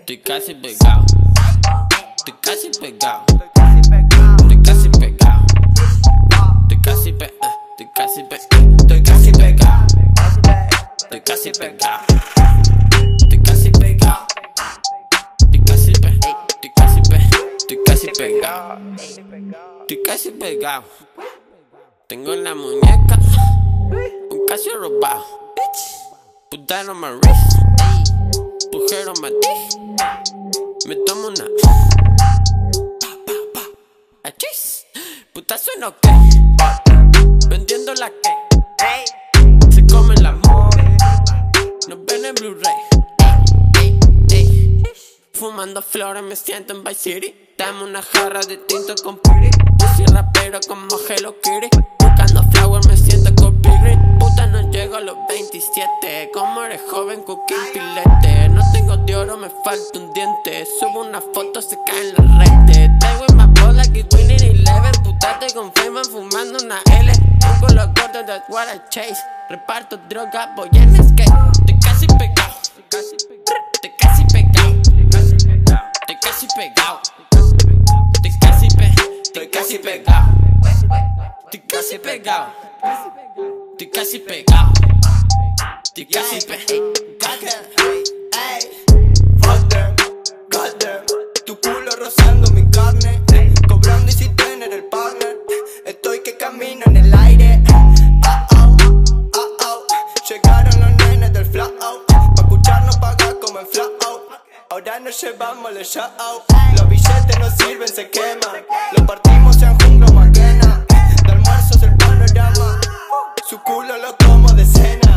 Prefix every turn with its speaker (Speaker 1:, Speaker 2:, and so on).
Speaker 1: Estoy casi pegado. Estoy casi pegado. Estoy casi pegado. Estoy casi pe Estoy casi pe Estoy casi pegado. Estoy casi pegado. Estoy casi pegado. Estoy casi pe Estoy casi pe Estoy casi pegado. Estoy casi pegado. Tengo en la muñeca un casio robado. Put on my wrist. Pujero my dick. Me tomo una. Pa, pa, pa. Achis. Puta suena que. Vendiendo la que. Se comen la move. Nos ven en Blu-ray. Fumando flores me siento en Vice City. Dame una jarra de tinto con piri. Pussy rapero como Hello Kitty. Buscando flower me siento 27. Como eres joven, cooking pilete. No tengo de oro, me falta un diente. Subo una foto, se cae en la red. Tengo en más bola que Winning Eleven. Putate con fama fumando una L. Pongo los gordos, that's what I chase. Reparto droga, voy en skate. Estoy casi pegado. Estoy casi pegado. Estoy casi pegado. Estoy casi pe Estoy casi pegado. Estoy casi pegado. Estoy casi pegado. Estoy casi pegado.
Speaker 2: Fuck them, them. Tu culo rozando mi carne. Cobrando y sin tener el partner. Estoy que camino en el aire. Ah, ah, ah, ah. Llegaron los nenes del flat out. Pa' escucharnos pagar como en flat out. Ahora nos llevamos el shout out. Los billetes no sirven, se queman. Los partimos en jungla maquena. De almuerzos el panorama. Su culo lo como de cena.